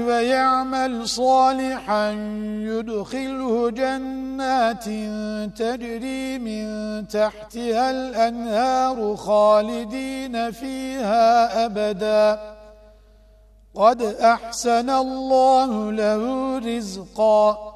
ويعمل صالحا يدخله جنات تجري من تحتها الأنهار خالدين فيها أبدا. قد أحسن الله له رزقا.